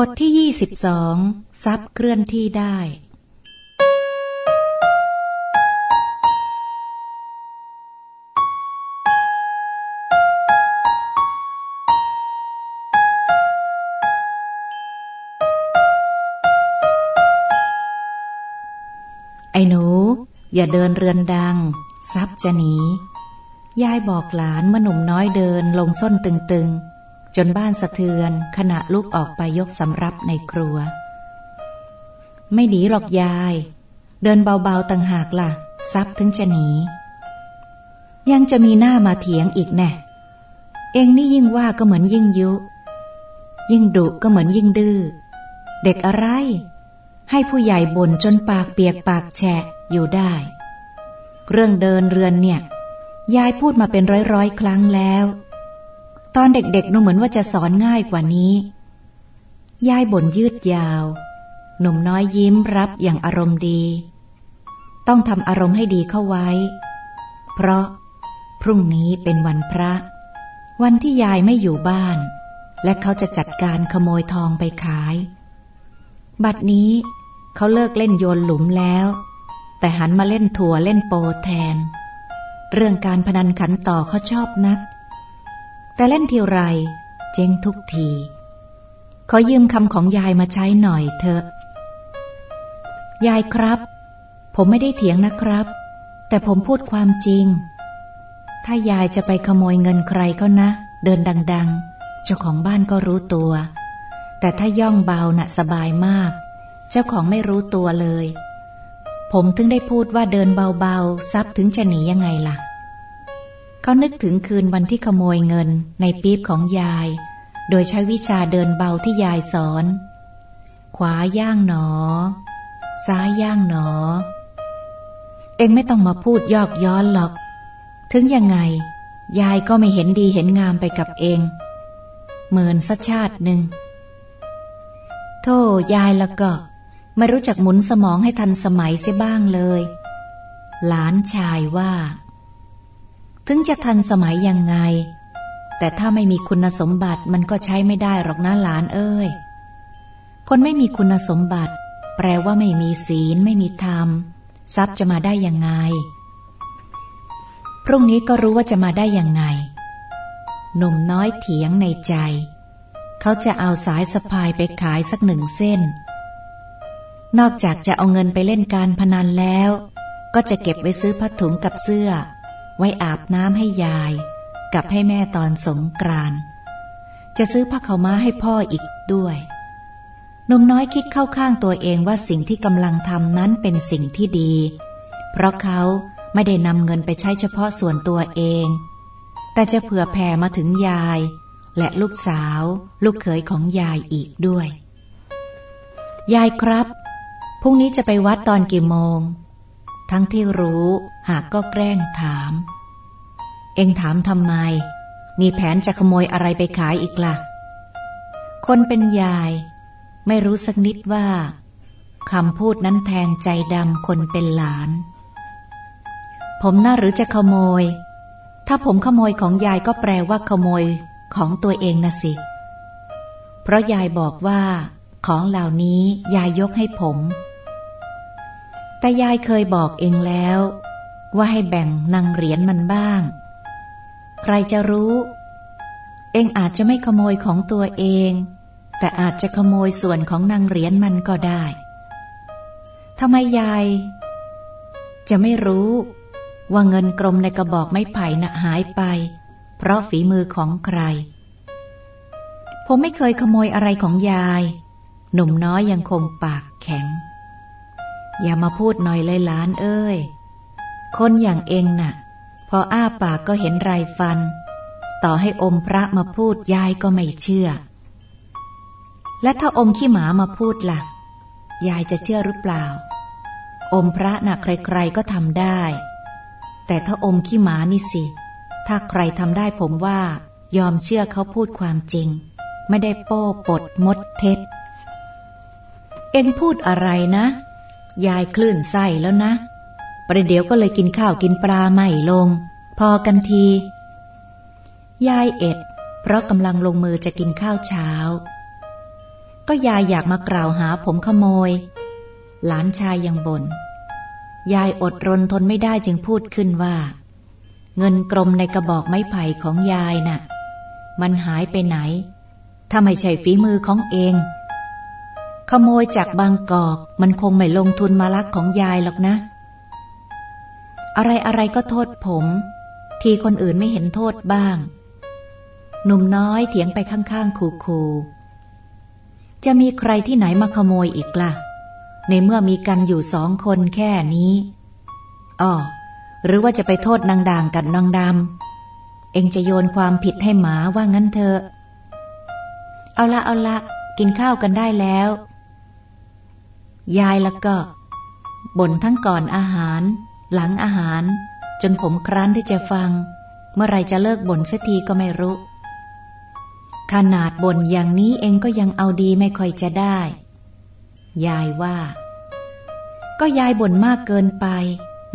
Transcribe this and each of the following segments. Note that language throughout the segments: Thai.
บทที่ 22 ทรัพย์เคลื่อนที่ได้ ไอ้หนู อย่าเดินเรือนดัง ทรัพย์จะหนี ยายบอกหลานเมื่อหนุ่มน้อยเดินลงส้นตึงๆ จนบ้านสะเทือน ขณะลุกออกไปยกสำรับในครัว ไม่หนีหรอกยาย เดินเบาๆต่างหากละ่ะซับถึงจะหนี ยังจะมีหน้ามาเถียงอีกแน่เองนี่ยิ่งว่าก็เหมือนยิ่งยุ ยิ่งดุก็เหมือนยิ่งดื้อ เด็กอะไร ให้ผู้ใหญ่บ่นจนปากเปียกปากแฉะอยู่ได้ เรื่องเดินเรือนเนี่ย ยายพูดมาเป็นร้อยๆครั้งแล้ว ตอนเด็กๆหนูเหมือนว่าจะสอนง่ายกว่านี้ ยายบ่นยืดยาว หนุ่มน้อยยิ้มรับอย่างอารมณ์ดี ต้องทำอารมณ์ให้ดีเข้าไว้ เพราะพรุ่งนี้เป็นวันพระ วันที่ยายไม่อยู่บ้าน และเขาจะจัดการขโมยทองไปขาย บัดนี้เขาเลิกเล่นโยนหลุมแล้ว แต่หันมาเล่นถั่วเล่นโปแทน เรื่องการพนันขันต่อเขาชอบนัก แต่เล่นทีไร เจ๊งทุกที ขอยืมคำของยายมาใช้หน่อยเถอะ ยายครับ ผมไม่ได้เถียงนะครับ แต่ผมพูดความจริง ถ้ายายจะไปขโมยเงินใครก็นะ เดินดัง ๆ เจ้าของบ้านก็รู้ตัว แต่ถ้าย่องเบานะ่ะสบายมาก เจ้าของไม่รู้ตัวเลย ผมถึงได้พูดว่าเดินเบาๆซับถึงจะหนียังไงล่ะ เขานึกถึงคืนวันที่ขโมยเงินในปี๊บของยาย โดยใช้วิชาเดินเบาที่ยายสอน ขวาย่างหนอ ซ้ายย่างหนอ เองไม่ต้องมาพูดยอกย้อนหรอก ถึงยังไง ยายก็ไม่เห็นดีเห็นงามไปกับเองเหมือนสัชาติหนึ่งโธ่ยายแล้วก็ไม่รู้จักหมุนสมองให้ทันสมัยเสียบ้างเลย หลานชายว่า ถึงจะทันสมัยยังไง แต่ถ้าไม่มีคุณสมบัติมันก็ใช้ไม่ได้หรอกนะหลานเอ้ย คนไม่มีคุณสมบัติ แปลว่าไม่มีศีลไม่มีธรรม ทรัพย์จะมาได้ยังไง พรุ่งนี้ก็รู้ว่าจะมาได้ยังไง หนุ่มน้อยเถียงในใจ เขาจะเอาสายสะพายไปขายสักหนึ่งเส้น นอกจากจะเอาเงินไปเล่นการพนันแล้ว ก็จะเก็บไว้ซื้อผ้าถุงกับเสื้อ ไว้อาบน้ำให้ยาย กับให้แม่ตอนสงกรานจะซื้อผ้าขาวม้าให้พ่ออีกด้วยนมน้อยคิดเข้าข้างตัวเองว่าสิ่งที่กำลังทำนั้นเป็นสิ่งที่ดี เพราะเขาไม่ได้นำเงินไปใช้เฉพาะส่วนตัวเอง แต่จะเผื่อแผ่มาถึงยาย และลูกสาว ลูกเขยของยายอีกด้วย ยายครับพรุ่งนี้จะไปวัดตอนกี่โมง ทั้งที่รู้ หากก็แกล้งถาม เองถามทำไม มีแผนจะขโมยอะไรไปขายอีกละ่ะ คนเป็นยายไม่รู้สักนิดว่าคำพูดนั้นแทงใจดำคนเป็นหลาน ผมน่าหรือจะขโมย ถ้าผมขโมยของยายก็แปลว่าขโมยของตัวเองนะสิ เพราะยายบอกว่า ของเหล่านี้ยายยกให้ผม แต่ยายเคยบอกเองแล้ว ว่าให้แบ่งนางเหรียญมันบ้าง ใครจะรู้ เองอาจจะไม่ขโมยของตัวเอง แต่อาจจะขโมยส่วนของนางเหรียญมันก็ได้ทำไมยาย จะไม่รู้ว่าเงินกรมในกระบอกไม้ไผ่น่ะหายไป เพราะฝีมือของใคร ผมไม่เคยขโมยอะไรของยาย หนุ่มน้อยยังคงปากแข็ง อย่ามาพูดหน่อยเลยล้านเอ้ย คนอย่างเองน่ะ พออ้าปากก็เห็นไรฟัน ต่อให้อมพระมาพูดยายก็ไม่เชื่อ และถ้าอมขี้หมามาพูดละ่ะ ยายจะเชื่อหรือเปล่า อมพระน่ะใครๆก็ทำได้ แต่ถ้าอมขี้หมานี่สิ ถ้าใครทำได้ผมว่ายอมเชื่อเขาพูดความจริง ไม่ได้โป้ปดมดเท็จ เอ็งพูดอะไรนะ ยายคลื่นไส้แล้วนะ ประเดี๋ยวก็เลยกินข้าวกินปลาไม่ลง พอกันที ยายเอ็ด เพราะกำลังลงมือจะกินข้าวเช้า ก็ยายอยากมากล่าวหาผมขโมย หลานชายยังบน่นยายอดรนทนไม่ได้จึงพูดขึ้นว่า เงินกรมในกระบอกไม้ไผ่ของยายนะ่ะ มันหายไปไหน ถ้าไม่ใช่ฝีมือของเอง ขโมยจากบางกอกมันคงไม่ลงทุนมาลักของยายหรอกนะ อะไรอะไรก็โทษผม ทีคนอื่นไม่เห็นโทษบ้าง หนุ่มน้อยเถียงไปข้างๆ คูๆจะมีใครที่ไหนมาขโมยอีกละ่ะ ในเมื่อมีกันอยู่สองคนแค่นี้อ๋อหรือว่าจะไปโทษนางด่างกับนางดำ เองจะโยนความผิดให้หมาว่างั้นเถอะ เอาละเอาละ กินข้าวกันได้แล้ว ยายแล้วก็บ่นทั้งก่อนอาหาร หลังอาหาร จนผมครั้นที่จะฟัง เมื่อไรจะเลิกบ่นสักทีก็ไม่รู้ ขนาดบ่นอย่างนี้เองก็ยังเอาดีไม่ค่อยจะได้ ยายว่า ก็ยายบ่นมากเกินไป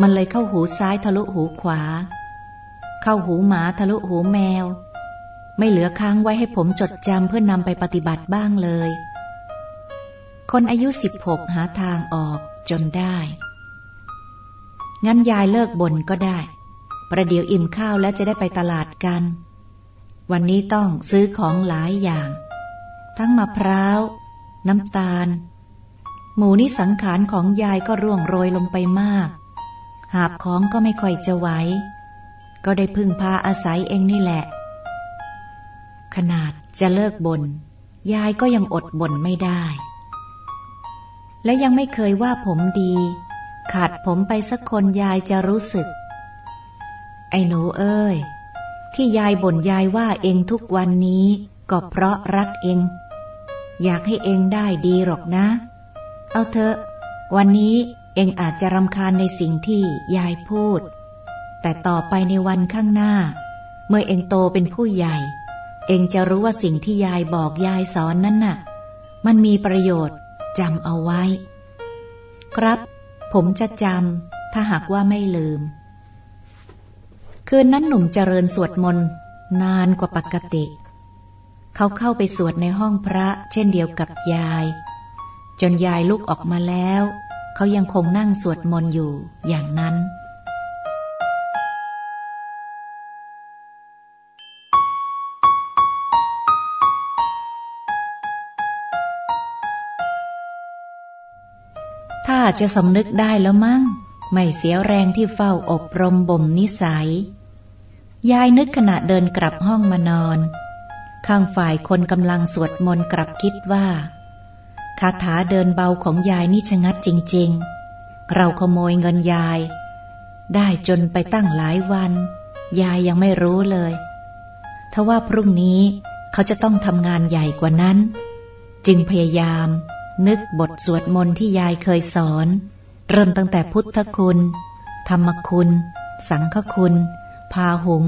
มันเลยเข้าหูซ้ายทะลุหูขวา เข้าหูหมาทะลุหูแมว ไม่เหลือค้างไว้ให้ผมจดจำเพื่อนำไปปฏิบัติบ้างเลย คนอายุสิบหกหาทางออกจนได้ งั้นยายเลิกบ่นก็ได้ ประเดี๋ยวอิ่มข้าวแล้วจะได้ไปตลาดกัน วันนี้ต้องซื้อของหลายอย่าง ทั้งมะพร้าว น้ำตาล หมูนิสังขารของยายก็ร่วงโรยลงไปมาก หาบของก็ไม่ค่อยจะไหว ก็ได้พึ่งพาอาศัยเองนี่แหละ ขนาดจะเลิกบน่นยายก็ยังอดบ่นไม่ได้ และยังไม่เคยว่าผมดี ขาดผมไปสักคนยายจะรู้สึก ไอ้หนูเอ้ย ที่ยายบ่นยายว่าเองทุกวันนี้ ก็เพราะรักเอง อยากให้เองได้ดีหรอกนะ เอาเถอะ วันนี้เองอาจจะรำคาญในสิ่งที่ยายพูด แต่ต่อไปในวันข้างหน้า เมื่อเองโตเป็นผู้ใหญ่ เองจะรู้ว่าสิ่งที่ยายบอกยายสอนนั้นน่ะ มันมีประโยชน์จำเอาไว้ ครับ ผมจะจำถ้าหากว่าไม่ลืม คืนนั้นหนุ่มเจริญสวดมนต์นานกว่าปกติ เขาเข้าไปสวดในห้องพระเช่นเดียวกับยาย จนยายลุกออกมาแล้ว เขายังคงนั่งสวดมนต์อยู่อย่างนั้น ถ้าจะสำนึกได้แล้วมั้ง ไม่เสียแรงที่เฝ้าอบรมบ่มนิสัย ยายนึกขณะเดินกลับห้องมานอน ข้างฝ่ายคนกำลังสวดมนต์กลับคิดว่า คาถาเดินเบาของยายนี่ชะงัดจริง ๆ เราขโมยเงินยาย ได้จนไปตั้งหลายวัน ยายยังไม่รู้เลยทว่าพรุ่งนี้เขาจะต้องทำงานใหญ่กว่านั้น จึงพยายาม นึกบทสวดมนต์ที่ยายเคยสอน เริ่มตั้งแต่พุทธคุณ ธรรมคุณ สังฆคุณ พาหุง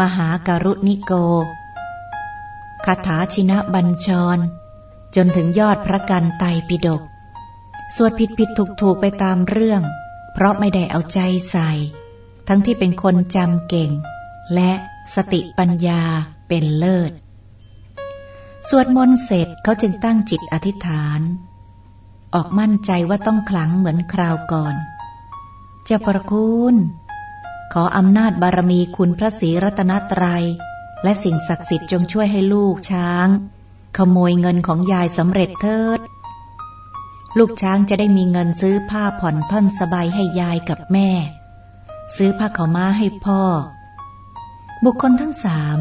มหาการุณิโกคาถาชินะบัญชร จนถึงยอดพระกันไตปิฎกสวดผิดผิดถูกถูกไปตามเรื่อง เพราะไม่ได้เอาใจใส่ ทั้งที่เป็นคนจำเก่ง และสติปัญญาเป็นเลิศ สวดมนต์เสร็จเขาจึงตั้งจิตอธิษฐาน ออกมั่นใจว่าต้องขลังเหมือนคราวก่อน เจ้าประคุณ ขออำนาจบารมีคุณพระศรีรัตนตรัย และสิ่งศักดิ์สิทธิ์จงช่วยให้ลูกช้าง ขโมยเงินของยายสำเร็จเถิด ลูกช้างจะได้มีเงินซื้อผ้าผ่อนท่อนสบายให้ยายกับแม่ ซื้อผ้าขาวม้าให้พ่อ บุคคลทั้งสาม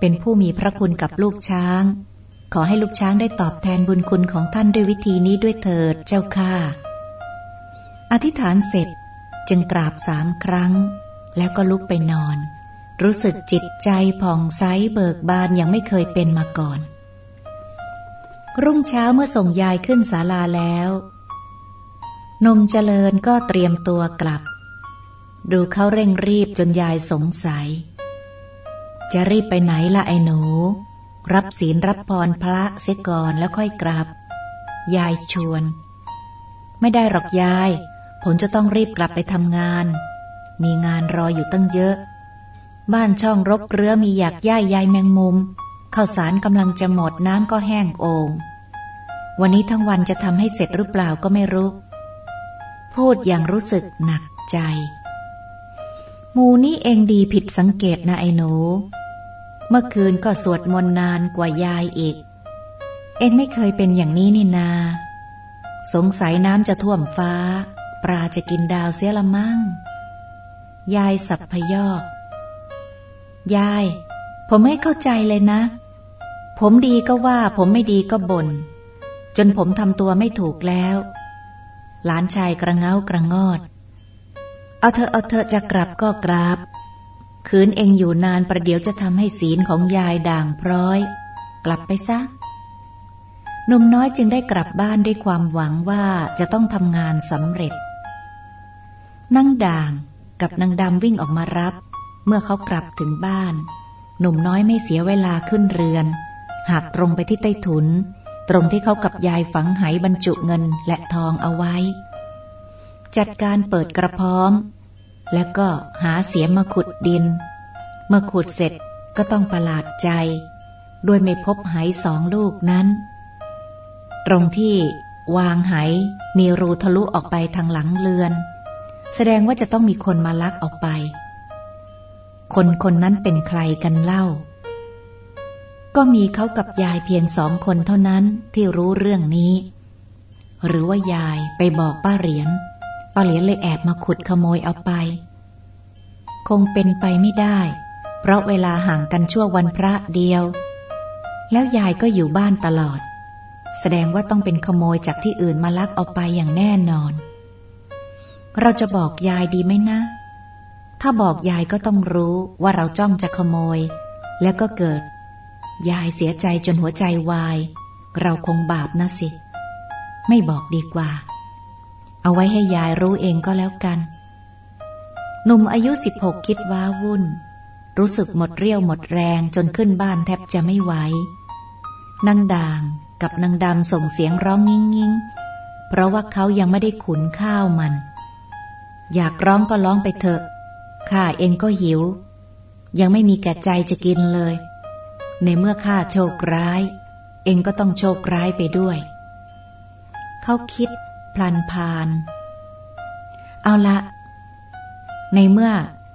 เป็นผู้มีพระคุณกับลูกช้าง ขอให้ลูกช้างได้ตอบแทนบุญคุณของท่านด้วยวิธีนี้ด้วยเถิดเจ้าค่ะ อธิษฐานเสร็จจึงกราบสามครั้ง แล้วก็ลุกไปนอน รู้สึกจิตใจผ่องใสเบิกบานยังไม่เคยเป็นมาก่อน รุ่งเช้าเมื่อส่งยายขึ้นศาลาแล้วนมเจริญก็เตรียมตัวกลับ ดูเขาเร่งรีบจนยายสงสัย จะรีบไปไหนล่ะไอ้หนู รับศีลรับพรพระเสียก่อนแล้วค่อยกลับ ยายชวน ไม่ได้หรอกยาย ผมจะต้องรีบกลับไปทำงาน มีงานรออยู่ตั้งเยอะ บ้านช่องรบเรือมีอยากย่ายยายแมงมุมข้าวสารกำลังจะหมดน้ำก็แห้งโองวันนี้ทั้งวันจะทำให้เสร็จหรือเปล่าก็ไม่รู้ พูดอย่างรู้สึกหนักใจ มูนี่เองดีผิดสังเกตนะไอ้หนู เมื่อคืนก็สวดมนต์นานกว่ายายอีก เอ็งไม่เคยเป็นอย่างนี้นี่นา สงสัยน้ำจะท่วมฟ้า ปลาจะกินดาวเสียละมั่ง ยายสับพยอกยาย ผมไม่เข้าใจเลยนะ ผมดีก็ว่าผมไม่ดีก็บน่นจนผมทำตัวไม่ถูกแล้ว หลานชายกระเงากระงอด เอาเธอเอาเธอจะกลับก็กราบ คืนเองอยู่นานประเดี๋ยวจะทำให้ศีลของยายด่างพร้อย กลับไปซะหนุ่มน้อยจึงได้กลับบ้านด้วยความหวังว่าจะต้องทำงานสำเร็จนั่งด่างกับนางดำวิ่งออกมารับ เมื่อเขากลับถึงบ้าน หนุ่มน้อยไม่เสียเวลาขึ้นเรือน หากตรงไปที่ใต้ถุน ตรงที่เขากับยายฝังไหบรรจุเงินและทองเอาไว้ จัดการเปิดกระพร้อม แล้วก็หาเสียมมาขุดดิน เมื่อขุดเสร็จก็ต้องประหลาดใจด้วยไม่พบไหสองลูกนั้น ตรงที่วางไหมีรูทะลุออกไปทางหลังเรือน แสดงว่าจะต้องมีคนมาลักออกไป คนคนนั้นเป็นใครกันเล่า ก็มีเขากับยายเพียงสองคนเท่านั้นที่รู้เรื่องนี้ หรือว่ายายไปบอกป้าเหรียญ เหรียญเลยแอบมาขุดขโมยเอาไป คงเป็นไปไม่ได้ เพราะเวลาห่างกันชั่ววันพระเดียว แล้วยายก็อยู่บ้านตลอด แสดงว่าต้องเป็นขโมยจากที่อื่นมาลักเอาไปอย่างแน่นอน เราจะบอกยายดีไหมนะ ถ้าบอกยายก็ต้องรู้ว่าเราจ้องจะขโมย แล้วก็เกิด ยายเสียใจจนหัวใจวาย เราคงบาปนะสิ ไม่บอกดีกว่า เอาไว้ให้ยายรู้เองก็แล้วกันหนุ่มอายุสิบหกคิดว้าวุ่น รู้สึกหมดเรี่ยวหมดแรงจนขึ้นบ้านแทบจะไม่ไหวนางด่างกับนางดำส่งเสียงร้องงิ้งงิ้งเพราะว่าเขายังไม่ได้ขุนข้าวมัน อยากร้องก็ร้องไปเถอะ ข้าเองก็หิว ยังไม่มีแก่ใจจะกินเลย ในเมื่อข้าโชคร้าย เองก็ต้องโชคร้ายไปด้วย เขาคิด พลันพาน เอาละ ในเมื่อ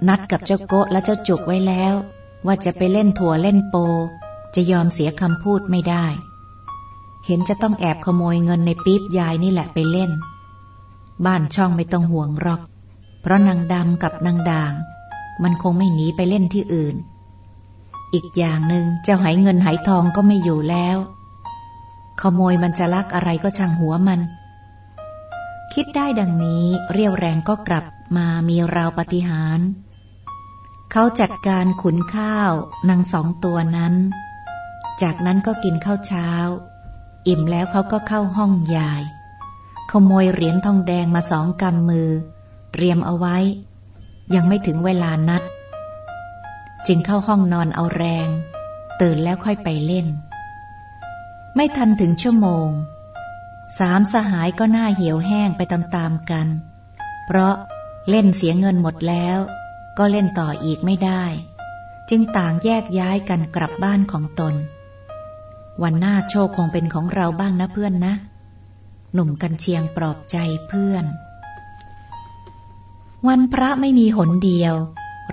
นัดกับเจ้าโกะและเจ้าจุกไว้แล้ว ว่าจะไปเล่นถั่วเล่นโป จะยอมเสียคำพูดไม่ได้ เห็นจะต้องแอบขโมยเงินในปี๊บยายนี่แหละไปเล่น บ้านช่องไม่ต้องห่วงหรอก เพราะนางดำกับนางด่าง มันคงไม่หนีไปเล่นที่อื่น อีกอย่างหนึ่งเจ้าหายเงินหายทองก็ไม่อยู่แล้ว ขโมยมันจะลักอะไรก็ช่างหัวมัน คิดได้ดังนี้เรียวแรงก็กลับมามีราวปฏิหาร เขาจัดการขุนข้าวนางสองตัวนั้น จากนั้นก็กินข้าวเช้า อิ่มแล้วเขาก็เข้าห้องยาย ขโมยเหรียญทองแดงมาสองกำมือ เตรียมเอาไว้ ยังไม่ถึงเวลานัด จึงเข้าห้องนอนเอาแรง ตื่นแล้วค่อยไปเล่น ไม่ทันถึงชั่วโมง สามสหายก็หน้าเหี่ยวแห้งไปตามๆกัน เพราะเล่นเสียเงินหมดแล้ว ก็เล่นต่ออีกไม่ได้ จึงต่างแยกย้ายกันกลับบ้านของตน วันหน้าโชคคงเป็นของเราบ้างนะเพื่อนนะ หนุ่มกันเชียงปลอบใจเพื่อน วันพระไม่มีหนเดียว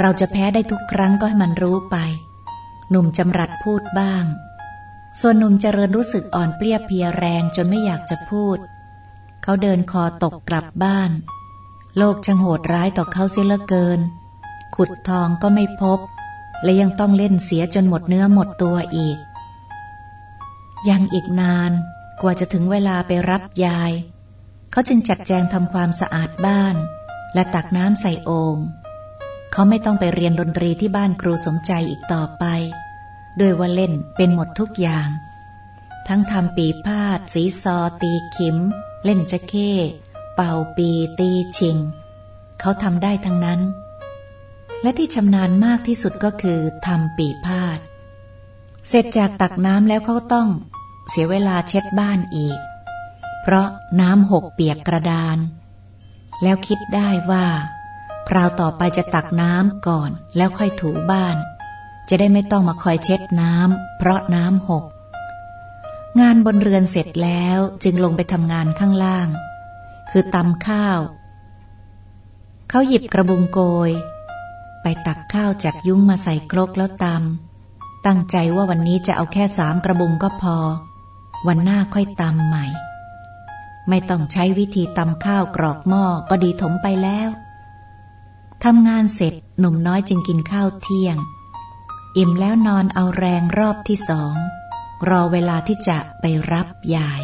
เราจะแพ้ได้ทุกครั้งก็ให้มันรู้ไป หนุ่มจำรัดพูดบ้าง ส่วนหนุ่มเจริญรู้สึกอ่อนเปรี้ยเพียแรงจนไม่อยากจะพูด เขาเดินคอตกกลับบ้าน โลกช่างโหดร้ายต่อเขาเสียเหลือเกิน ขุดทองก็ไม่พบ และยังต้องเล่นเสียจนหมดเนื้อหมดตัวอีก ยังอีกนานกว่าจะถึงเวลาไปรับยาย เขาจึงจัดแจงทำความสะอาดบ้าน และตักน้ำใส่โอง่งเขาไม่ต้องไปเรียนดนตรีที่บ้านครูสมใจอีกต่อไป โดยว่าเล่นเป็นหมดทุกอย่าง ทั้งทำปีพาด สีซอ ตีขิม เล่นจะเข้ เป่าปีตีชิง เขาทำได้ทั้งนั้น และที่ชำนาญมากที่สุดก็คือทำปีพาด เสร็จจากตักน้ำแล้วเขาต้องเสียเวลาเช็ดบ้านอีก เพราะน้ำหกเปียกกระดาน แล้วคิดได้ว่า คราวต่อไปจะตักน้ำก่อนแล้วค่อยถูบ้าน จะได้ไม่ต้องมาคอยเช็ดน้ำเพราะน้ำหก งานบนเรือนเสร็จแล้วจึงลงไปทำงานข้างล่าง คือตำข้าว เขาหยิบกระบุงโกย ไปตักข้าวจากยุ้งมาใส่ครกแล้วตำตั้งใจว่าวันนี้จะเอาแค่สามกระบุงก็พอ วันหน้าค่อยตำใหม่ ไม่ต้องใช้วิธีตำข้าวกรอกหม้อก็ดีถมไปแล้วทำงานเสร็จหนุ่มน้อยจึงกินข้าวเที่ยง อิ่มแล้วนอนเอาแรงรอบที่สอง รอเวลาที่จะไปรับยาย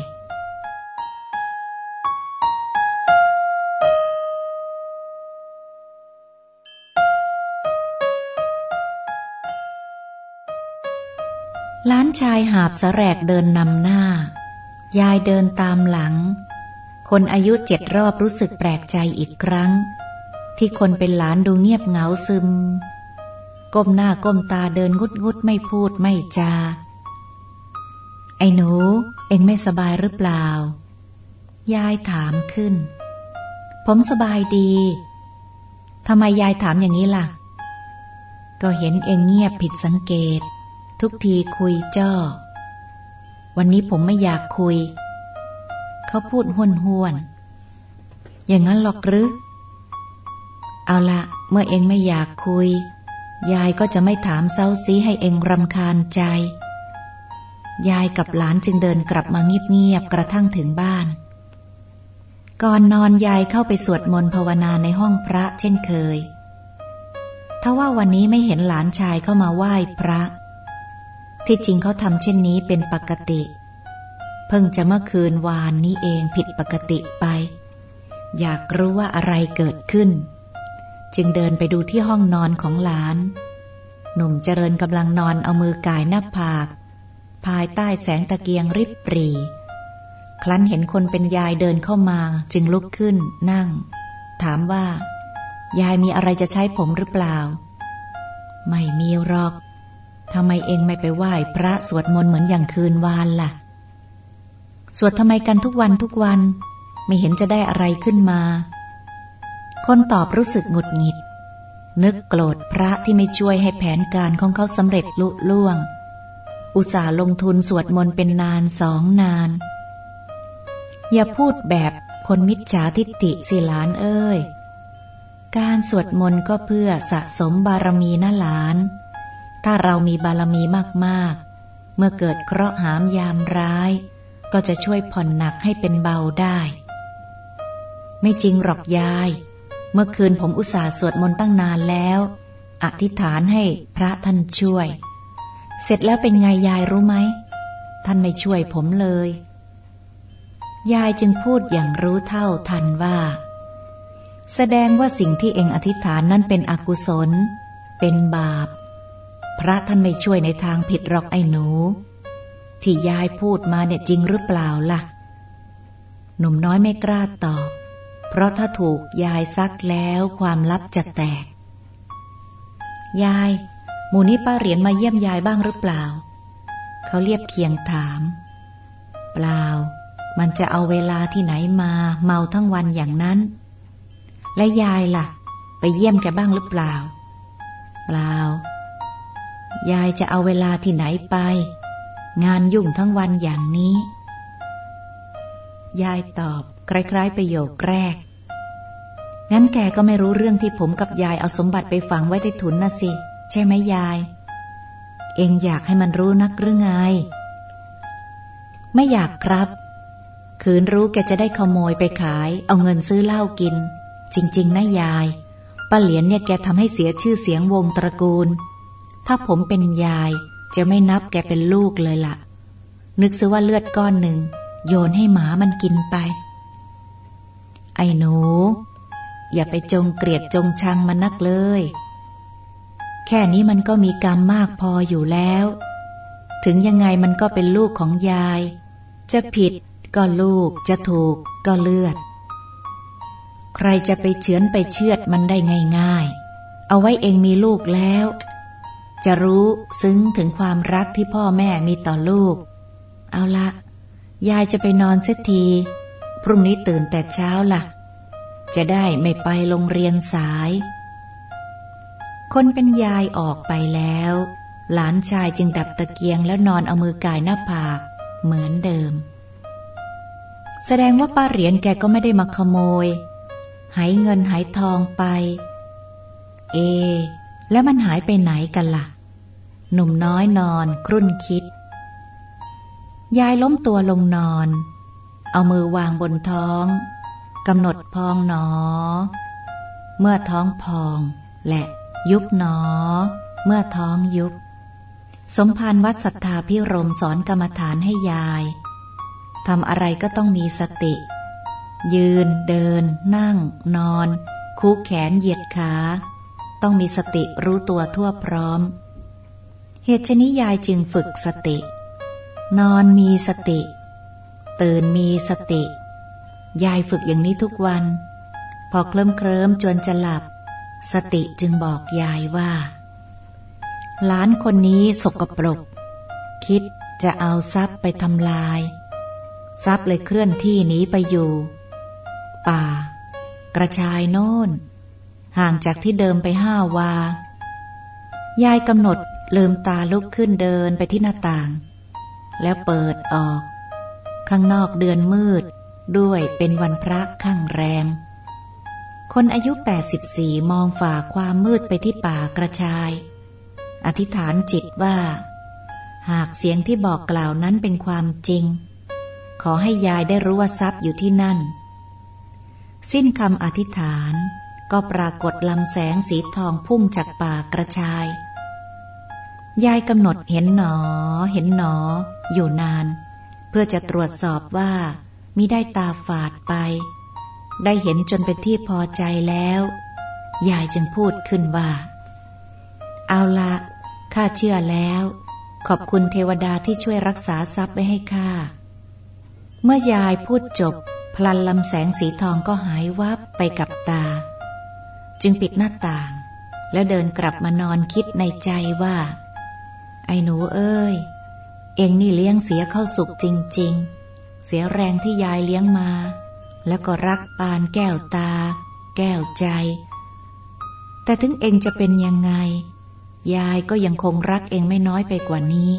ล้านชายหาบสแสรกเดินนำหน้า ยายเดินตามหลัง คนอายุเจ็ดรอบรู้สึกแปลกใจอีกครั้ง ที่คนเป็นหลานดูเงียบเหงาซึม ก้มหน้าก้มตาเดินงุดงุดไม่พูดไม่จา ไอ้หนู เอ็งไม่สบายหรือเปล่า ยายถามขึ้น ผมสบายดีทำไมยายถามอย่างนี้ล่ะ ก็เห็นเองเงียบผิดสังเกต ทุกทีคุยจ้อ วันนี้ผมไม่อยากคุย เขาพูดห้วนห้วน อย่างนั้นหรอกหรือ เอาละเมื่อเองไม่อยากคุย ยายก็จะไม่ถามเซ้าซีให้เองรำคาญใจ ยายกับหลานจึงเดินกลับมาเงียบๆกระทั่งถึงบ้าน ก่อนนอนยายเข้าไปสวดมนต์ภาวนาในห้องพระเช่นเคยทว่าวันนี้ไม่เห็นหลานชายเข้ามาไหว้พระ ที่จริงเขาทำเช่นนี้เป็นปกติ เพิ่งจะเมื่อคืนวานนี้เองผิดปกติไป อยากรู้ว่าอะไรเกิดขึ้น จึงเดินไปดูที่ห้องนอนของหลาน หนุ่มเจริญกำลังนอนเอามือกายหน้าผาก ภายใต้แสงตะเกียงริบปรี ครั้นเห็นคนเป็นยายเดินเข้ามาจึงลุกขึ้น นั่ง ถามว่า ยายมีอะไรจะใช้ผมหรือเปล่า ไม่มีหรอกทำไมเองไม่ไปไหว้พระสวดมนต์เหมือนอย่างคืนวานล่ะ สวดทำไมกันทุกวันทุกวัน ไม่เห็นจะได้อะไรขึ้นมา คนตอบรู้สึกหงุดหงิด นึกโกรธพระที่ไม่ช่วยให้แผนการของเขาสำเร็จลุล่วง อุตส่าห์ลงทุนสวดมนต์เป็นนานสองนาน อย่าพูดแบบคนมิจฉาทิฏฐิสิหลานเอ้ย การสวดมนต์ก็เพื่อสะสมบารมีนะหลาน ถ้าเรามีบารมีมากๆ เมื่อเกิดเคราะห์หามยามร้าย ก็จะช่วยผ่อนหนักให้เป็นเบาได้ ไม่จริงหรอกยาย เมื่อคืนผมอุตส่าห์สวดมนต์ตั้งนานแล้ว อธิษฐานให้พระท่านช่วย เสร็จแล้วเป็นไงยายรู้ไหม ท่านไม่ช่วยผมเลย ยายจึงพูดอย่างรู้เท่าทันว่า แสดงว่าสิ่งที่เองอธิษฐานนั้นเป็นอกุศล เป็นบาป พระท่านไม่ช่วยในทางผิดหรอกไอ้หนู ที่ยายพูดมาเนี่ยจริงหรือเปล่าล่ะ หนุ่มน้อยไม่กล้าตอบ เพราะถ้าถูกยายซักแล้วความลับจะแตก ยาย หมูนี้ป้าเหรียญมาเยี่ยมยายบ้างหรือเปล่า เขาเรียบเคียงถาม เปล่า มันจะเอาเวลาที่ไหนมาเมาทั้งวันอย่างนั้น และยายละ่ะ ไปเยี่ยมแกบ้างหรือเปล่า เปล่า ยายจะเอาเวลาที่ไหนไป งานยุ่งทั้งวันอย่างนี้ ยายตอบ คล้ายๆประโยคแรก งั้นแกก็ไม่รู้เรื่องที่ผมกับยายเอาสมบัติไปฝังไว้ในถุนนะสิ ใช่ไหมยาย เองอยากให้มันรู้นักหรือไง ไม่อยากครับ คืนรู้แกจะได้ขโมยไปขาย เอาเงินซื้อเหล้ากิน จริง ๆนะยายป้าเหลียนเนี่ยแกทำให้เสียชื่อเสียงวงตระกูล ถ้าผมเป็นยายจะไม่นับแกเป็นลูกเลยละ่ะ นึกซะว่าเลือดก้อนหนึ่งโยนให้หมามันกินไป ไอ้หนู อย่าไปจงเกลียดจงชังมันนักเลย แค่นี้มันก็มีกรรมมากพออยู่แล้ว ถึงยังไงมันก็เป็นลูกของยาย จะผิดก็ลูกจะถูกก็เลือด ใครจะไปเฉือนไปเชือดมันได้ง่ายๆ เอาไว้เองมีลูกแล้ว จะรู้ซึ้งถึงความรักที่พ่อแม่มีต่อลูก เอาละยายจะไปนอนเสียที รุ่งนี้ตื่นแต่เช้าละ่ะ จะได้ไม่ไปโรงเรียนสาย คนเป็นยายออกไปแล้ว หลานชายจึงดับตะเกียงแล้วนอนเอามือกายหน้าผาก เหมือนเดิม แสดงว่าป้าเหรียญแกก็ไม่ได้มาขโมย หายเงินหายทองไป เอ แล้วมันหายไปไหนกันละ่ะ หนุ่มน้อยนอน ครุ่นคิด ยายล้มตัวลงนอน เอามือวางบนท้องกำหนดพองหนอ เมื่อท้องพอง และยุบหนอ เมื่อท้องยุบ สมภารวัดศรัทธาพิรมสอนกรรมฐานให้ยายทำอะไรก็ต้องมีสติ ยืน เดิน นั่ง นอนคุกแขนเหยียดขา ต้องมีสติรู้ตัวทั่วพร้อม เหตุชนิยายจึงฝึกสติ นอนมีสติ ตื่นมีสติ ยายฝึกอย่างนี้ทุกวัน พอเคลิ้มเคลิ้มจนจะหลับ สติจึงบอกยายว่า หลานคนนี้สกปรก คิดจะเอาทรัพย์ไปทำลาย ทรัพย์เลยเคลื่อนที่หนีไปอยู่ ป่า กระชายโน่น ห่างจากที่เดิมไปห้าวา ยายกำหนดลืมตาลุกขึ้นเดินไปที่หน้าต่าง แล้วเปิดออก ข้างนอกเดือนมืด ด้วยเป็นวันพระข้างแรม คนอายุ 84 มองฝ่าความมืดไปที่ป่ากระชาย อธิษฐานจิตว่า หากเสียงที่บอกกล่าวนั้นเป็นความจริง ขอให้ยายได้รู้ว่าทรัพย์อยู่ที่นั่น สิ้นคำอธิษฐานก็ปรากฏลำแสงสีทองพุ่งจากป่ากระชาย ยายกำหนดเห็นหนอ เห็นหนอ อยู่นาน พื่อจะตรวจสอบว่ามิได้ตาฝาดไป ได้เห็นจนเป็นที่พอใจแล้ว ยายจึงพูดขึ้นว่า เอาละข้าเชื่อแล้ว ขอบคุณเทวดาที่ช่วยรักษาทรัพย์ไว้ให้ข้า เมื่อยายพูดจบ พลันลำแสงสีทองก็หายวับไปกับตา จึงปิดหน้าต่าง แล้วเดินกลับมานอนคิดในใจว่า ไอ้หนูเอ้ย เองนี่เลี้ยงเสียเข้าสุขจริง ๆ เสียแรงที่ยายเลี้ยงมา แล้วก็รักปานแก้วตา แก้วใจ แต่ถึงเองจะเป็นยังไง ยายก็ยังคงรักเองไม่น้อยไปกว่านี้